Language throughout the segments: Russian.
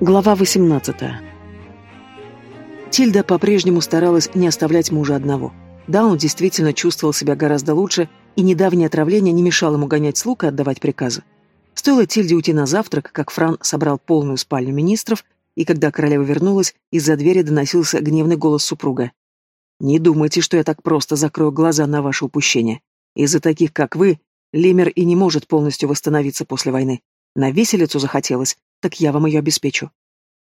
Глава 18. Тильда по-прежнему старалась не оставлять мужа одного. Да, он действительно чувствовал себя гораздо лучше, и недавнее отравление не мешало ему гонять слуг и отдавать приказы. Стоило Тильде уйти на завтрак, как Фран собрал полную спальню министров, и когда королева вернулась, из-за двери доносился гневный голос супруга. «Не думайте, что я так просто закрою глаза на ваше упущение. Из-за таких, как вы, Лемер и не может полностью восстановиться после войны. На виселицу захотелось, так я вам ее обеспечу.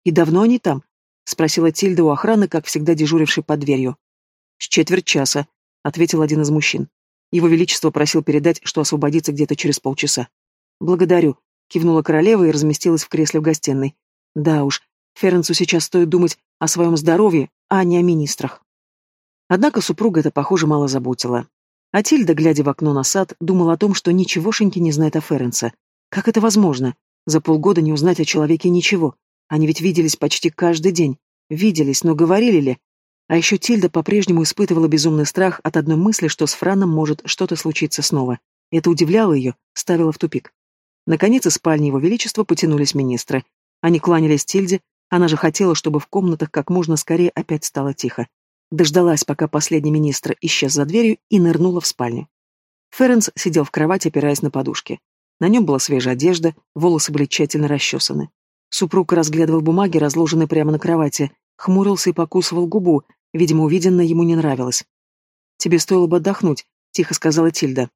И давно они там? Спросила Тильда у охраны, как всегда дежурившей под дверью. С четверть часа, ответил один из мужчин. Его Величество просил передать, что освободится где-то через полчаса. Благодарю, кивнула королева и разместилась в кресле в гостиной. Да уж, Ференцу сейчас стоит думать о своем здоровье, а не о министрах. Однако супруга это, похоже, мало заботила. А Тильда, глядя в окно на сад, думала о том, что ничегошеньки не знает о Ференце. Как это возможно? За полгода не узнать о человеке ничего. Они ведь виделись почти каждый день. Виделись, но говорили ли? А еще Тильда по-прежнему испытывала безумный страх от одной мысли, что с Франом может что-то случиться снова. Это удивляло ее, ставило в тупик. Наконец из спальни его величества потянулись министры. Они кланялись Тильде, она же хотела, чтобы в комнатах как можно скорее опять стало тихо. Дождалась, пока последний министр исчез за дверью и нырнула в спальню. Ференс сидел в кровати, опираясь на подушки. На нем была свежая одежда, волосы были тщательно расчесаны. Супруг разглядывал бумаги, разложенные прямо на кровати, хмурился и покусывал губу, видимо, увиденное ему не нравилось. «Тебе стоило бы отдохнуть», — тихо сказала Тильда.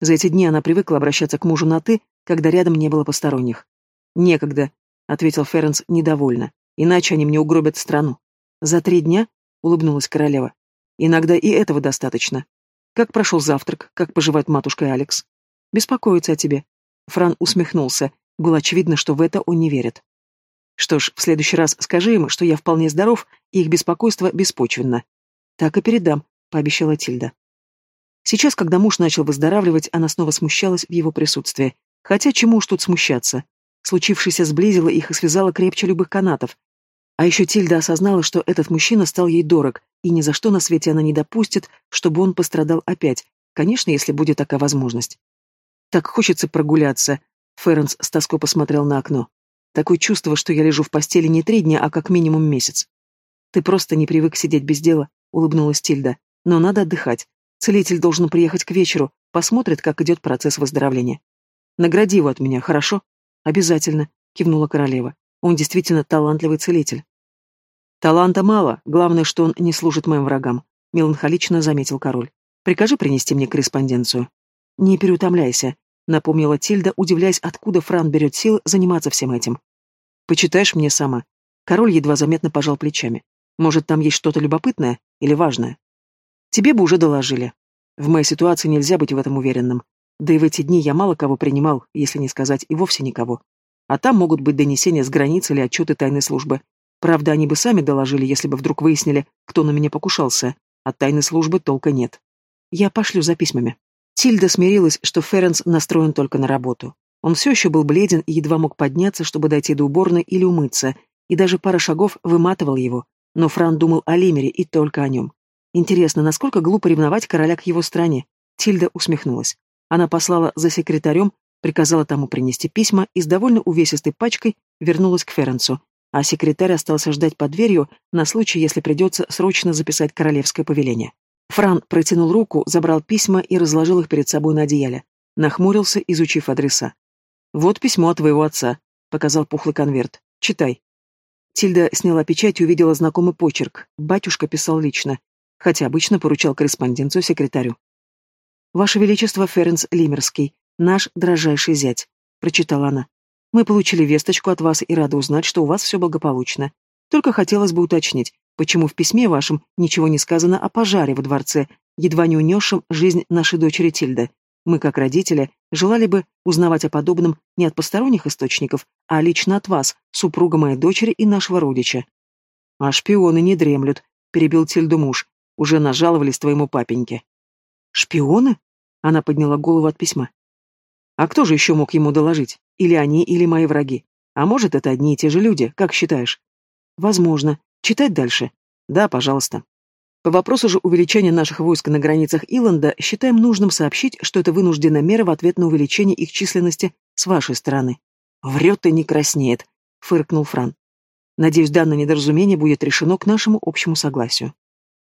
За эти дни она привыкла обращаться к мужу на «ты», когда рядом не было посторонних. «Некогда», — ответил Ференс недовольно, — «иначе они мне угробят страну». «За три дня?» — улыбнулась королева. «Иногда и этого достаточно. Как прошел завтрак, как поживает матушка Алекс?» «Беспокоится о тебе», Фран усмехнулся. Было очевидно, что в это он не верит. Что ж, в следующий раз скажи им, что я вполне здоров, и их беспокойство беспочвенно. Так и передам, пообещала Тильда. Сейчас, когда муж начал выздоравливать, она снова смущалась в его присутствии. Хотя чему уж тут смущаться? Случившееся сблизило их и связало крепче любых канатов. А еще Тильда осознала, что этот мужчина стал ей дорог, и ни за что на свете она не допустит, чтобы он пострадал опять, конечно, если будет такая возможность. Так хочется прогуляться. Ференс с тоской посмотрел на окно. Такое чувство, что я лежу в постели не три дня, а как минимум месяц. Ты просто не привык сидеть без дела, улыбнулась Тильда. Но надо отдыхать. Целитель должен приехать к вечеру, посмотрит, как идет процесс выздоровления. Награди его от меня, хорошо? Обязательно, кивнула королева. Он действительно талантливый целитель. Таланта мало, главное, что он не служит моим врагам, меланхолично заметил король. Прикажи принести мне корреспонденцию. «Не переутомляйся», — напомнила Тильда, удивляясь, откуда Фран берет сил заниматься всем этим. «Почитаешь мне сама». Король едва заметно пожал плечами. «Может, там есть что-то любопытное или важное?» «Тебе бы уже доложили. В моей ситуации нельзя быть в этом уверенным. Да и в эти дни я мало кого принимал, если не сказать и вовсе никого. А там могут быть донесения с границ или отчеты тайной службы. Правда, они бы сами доложили, если бы вдруг выяснили, кто на меня покушался. От тайной службы толка нет. Я пошлю за письмами. Тильда смирилась, что Ференс настроен только на работу. Он все еще был бледен и едва мог подняться, чтобы дойти до уборной или умыться, и даже пара шагов выматывал его. Но Фран думал о Лимере и только о нем. Интересно, насколько глупо ревновать короля к его стране? Тильда усмехнулась. Она послала за секретарем, приказала тому принести письма и с довольно увесистой пачкой вернулась к Ференсу, а секретарь остался ждать под дверью на случай, если придется срочно записать королевское повеление. Фран протянул руку, забрал письма и разложил их перед собой на одеяле. Нахмурился, изучив адреса. «Вот письмо от твоего отца», — показал пухлый конверт. «Читай». Тильда сняла печать и увидела знакомый почерк. Батюшка писал лично, хотя обычно поручал корреспонденцию секретарю. «Ваше Величество Ференс Лимерский, наш дрожайший зять», — прочитала она. «Мы получили весточку от вас и рады узнать, что у вас все благополучно. Только хотелось бы уточнить, Почему в письме вашем ничего не сказано о пожаре во дворце, едва не унесшем жизнь нашей дочери Тильды? Мы, как родители, желали бы узнавать о подобном не от посторонних источников, а лично от вас, супруга моей дочери и нашего родича. А шпионы не дремлют, перебил Тильду муж. Уже нажаловались твоему папеньке. Шпионы? Она подняла голову от письма. А кто же еще мог ему доложить? Или они, или мои враги? А может, это одни и те же люди, как считаешь? Возможно, Читать дальше? Да, пожалуйста. По вопросу же увеличения наших войск на границах Иланда считаем нужным сообщить, что это вынужденная мера в ответ на увеличение их численности с вашей стороны. Врет и не краснеет, фыркнул Фран. Надеюсь, данное недоразумение будет решено к нашему общему согласию.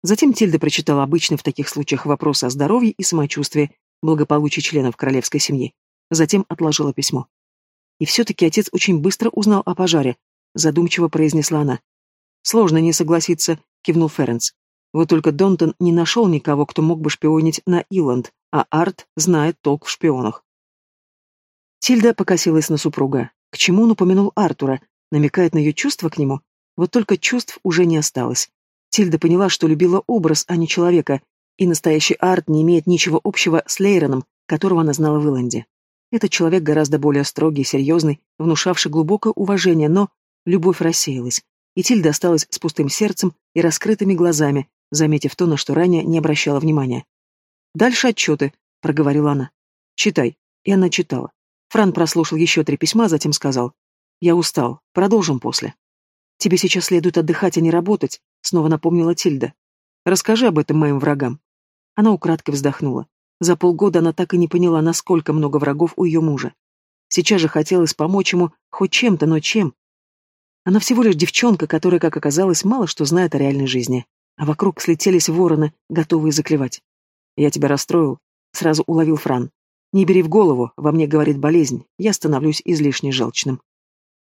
Затем Тильда прочитала обычный в таких случаях вопрос о здоровье и самочувствии, благополучии членов королевской семьи. Затем отложила письмо. И все-таки отец очень быстро узнал о пожаре, задумчиво произнесла она. Сложно не согласиться, кивнул Ференс. Вот только Донтон не нашел никого, кто мог бы шпионить на Иланд, а Арт знает толк в шпионах. Тильда покосилась на супруга. К чему он упомянул Артура? Намекает на ее чувства к нему? Вот только чувств уже не осталось. Тильда поняла, что любила образ, а не человека, и настоящий Арт не имеет ничего общего с Лейроном, которого она знала в Иланде. Этот человек гораздо более строгий, серьезный, внушавший глубокое уважение, но любовь рассеялась, и Тильда осталась с пустым сердцем и раскрытыми глазами, заметив то, на что ранее не обращала внимания. «Дальше отчеты», — проговорила она. «Читай». И она читала. Фран прослушал еще три письма, затем сказал. «Я устал. Продолжим после». «Тебе сейчас следует отдыхать, а не работать», — снова напомнила Тильда. «Расскажи об этом моим врагам». Она украдкой вздохнула. За полгода она так и не поняла, насколько много врагов у ее мужа. Сейчас же хотелось помочь ему хоть чем-то, но чем? Она всего лишь девчонка, которая, как оказалось, мало что знает о реальной жизни. А вокруг слетелись вороны, готовые заклевать. «Я тебя расстроил», — сразу уловил Фран. «Не бери в голову, во мне говорит болезнь, я становлюсь излишне желчным».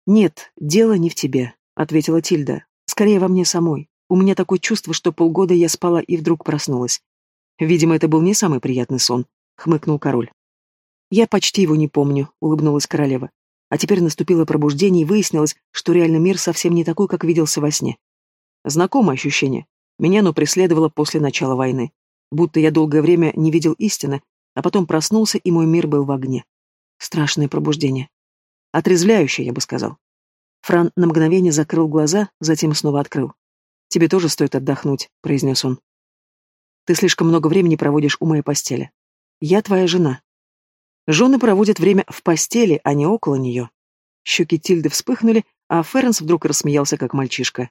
«Нет, дело не в тебе», — ответила Тильда. «Скорее во мне самой. У меня такое чувство, что полгода я спала и вдруг проснулась. Видимо, это был не самый приятный сон, хмыкнул король. Я почти его не помню, улыбнулась королева. А теперь наступило пробуждение и выяснилось, что реальный мир совсем не такой, как виделся во сне. Знакомое ощущение. Меня оно преследовало после начала войны. Будто я долгое время не видел истины, а потом проснулся, и мой мир был в огне. Страшное пробуждение. Отрезвляющее, я бы сказал. Фран на мгновение закрыл глаза, затем снова открыл. «Тебе тоже стоит отдохнуть», — произнес он. Ты слишком много времени проводишь у моей постели. Я твоя жена. Жены проводят время в постели, а не около нее. Щеки Тильды вспыхнули, а Ференс вдруг рассмеялся, как мальчишка.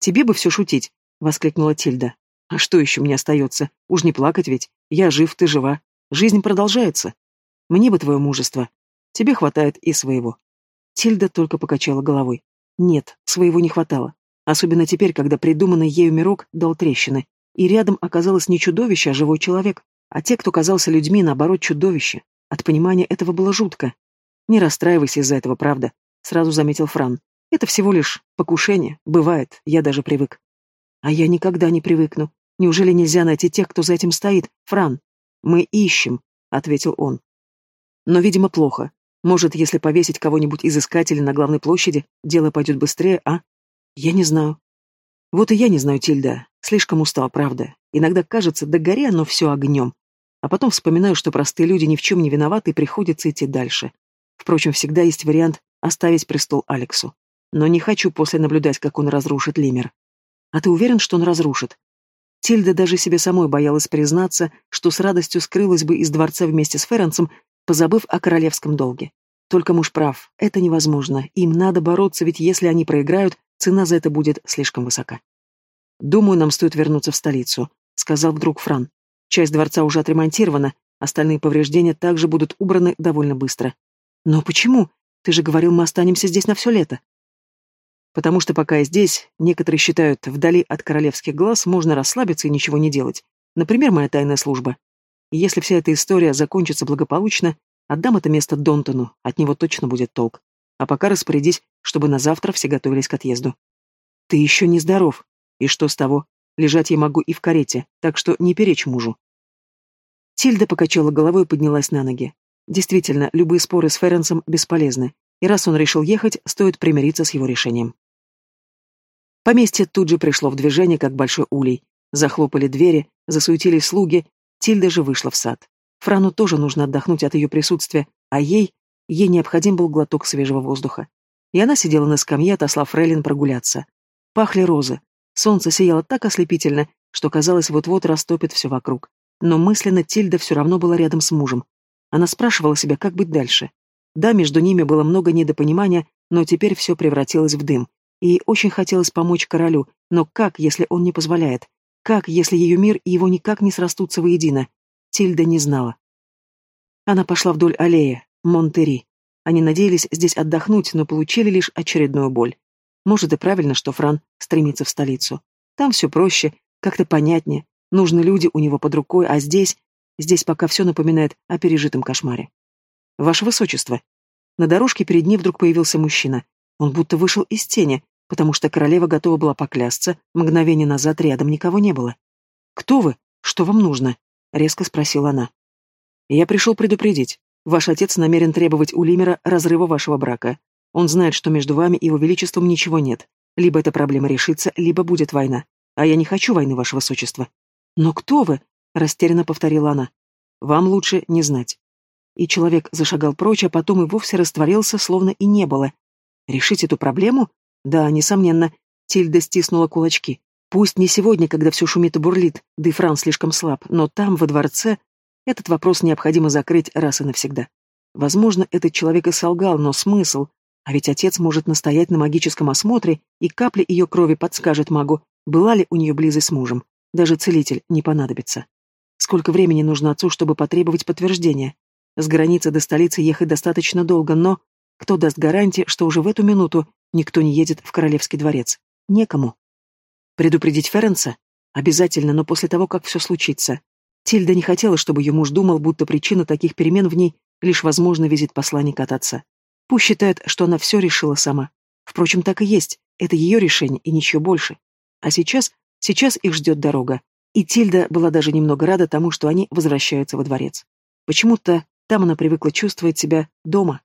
«Тебе бы все шутить», — воскликнула Тильда. «А что еще мне остается? Уж не плакать ведь. Я жив, ты жива. Жизнь продолжается. Мне бы твое мужество. Тебе хватает и своего». Тильда только покачала головой. Нет, своего не хватало. Особенно теперь, когда придуманный ею мирок дал трещины, и рядом оказалось не чудовище, а живой человек. А те, кто казался людьми, наоборот, чудовище. От понимания этого было жутко. «Не расстраивайся из-за этого, правда», — сразу заметил Фран. «Это всего лишь покушение. Бывает, я даже привык». «А я никогда не привыкну. Неужели нельзя найти тех, кто за этим стоит? Фран?» «Мы ищем», — ответил он. «Но, видимо, плохо. Может, если повесить кого-нибудь из искателей на главной площади, дело пойдет быстрее, а? Я не знаю. Вот и я не знаю, Тильда. Слишком устал, правда. Иногда кажется, да горе оно все огнем. А потом вспоминаю, что простые люди ни в чем не виноваты и приходится идти дальше. Впрочем, всегда есть вариант оставить престол Алексу. Но не хочу после наблюдать, как он разрушит Лимер. А ты уверен, что он разрушит? Тильда даже себе самой боялась признаться, что с радостью скрылась бы из дворца вместе с Ференцем, позабыв о королевском долге. Только муж прав, это невозможно, им надо бороться, ведь если они проиграют, Цена за это будет слишком высока. «Думаю, нам стоит вернуться в столицу», — сказал вдруг Фран. «Часть дворца уже отремонтирована, остальные повреждения также будут убраны довольно быстро». «Но почему? Ты же говорил, мы останемся здесь на все лето». «Потому что пока я здесь, некоторые считают, вдали от королевских глаз можно расслабиться и ничего не делать. Например, моя тайная служба. И если вся эта история закончится благополучно, отдам это место Донтону, от него точно будет толк. А пока распорядись, чтобы на завтра все готовились к отъезду. Ты еще не здоров. И что с того? Лежать я могу и в карете, так что не перечь мужу. Тильда покачала головой и поднялась на ноги. Действительно, любые споры с Ференсом бесполезны, и раз он решил ехать, стоит примириться с его решением. Поместье тут же пришло в движение, как большой улей. Захлопали двери, засуетились слуги, Тильда же вышла в сад. Франу тоже нужно отдохнуть от ее присутствия, а ей Ей необходим был глоток свежего воздуха. И она сидела на скамье, отослав Фрейлин прогуляться. Пахли розы. Солнце сияло так ослепительно, что казалось, вот-вот растопит все вокруг. Но мысленно Тильда все равно была рядом с мужем. Она спрашивала себя, как быть дальше. Да, между ними было много недопонимания, но теперь все превратилось в дым. И очень хотелось помочь королю, но как, если он не позволяет? Как, если ее мир и его никак не срастутся воедино? Тильда не знала. Она пошла вдоль аллеи, Монтери. Они надеялись здесь отдохнуть, но получили лишь очередную боль. Может и правильно, что Фран стремится в столицу. Там все проще, как-то понятнее, нужны люди у него под рукой, а здесь... Здесь пока все напоминает о пережитом кошмаре. Ваше Высочество. На дорожке перед ней вдруг появился мужчина. Он будто вышел из тени, потому что королева готова была поклясться, мгновение назад рядом никого не было. «Кто вы? Что вам нужно?» — резко спросила она. «Я пришел предупредить. Ваш отец намерен требовать у Лимера разрыва вашего брака. Он знает, что между вами и его величеством ничего нет. Либо эта проблема решится, либо будет война. А я не хочу войны, ваше высочество. Но кто вы? Растерянно повторила она. Вам лучше не знать. И человек зашагал прочь, а потом и вовсе растворился, словно и не было. Решить эту проблему? Да, несомненно. Тильда стиснула кулачки. Пусть не сегодня, когда все шумит и бурлит, да и Франц слишком слаб, но там, во дворце, этот вопрос необходимо закрыть раз и навсегда. Возможно, этот человек и солгал, но смысл? А ведь отец может настоять на магическом осмотре, и капля ее крови подскажет магу, была ли у нее близость с мужем. Даже целитель не понадобится. Сколько времени нужно отцу, чтобы потребовать подтверждения? С границы до столицы ехать достаточно долго, но кто даст гарантии, что уже в эту минуту никто не едет в Королевский дворец? Некому. Предупредить Ференса? Обязательно, но после того, как все случится. Тильда не хотела, чтобы ее муж думал, будто причина таких перемен в ней лишь возможно визит посланника от отца. Пусть считает, что она все решила сама. Впрочем, так и есть. Это ее решение и ничего больше. А сейчас, сейчас их ждет дорога. И Тильда была даже немного рада тому, что они возвращаются во дворец. Почему-то там она привыкла чувствовать себя дома,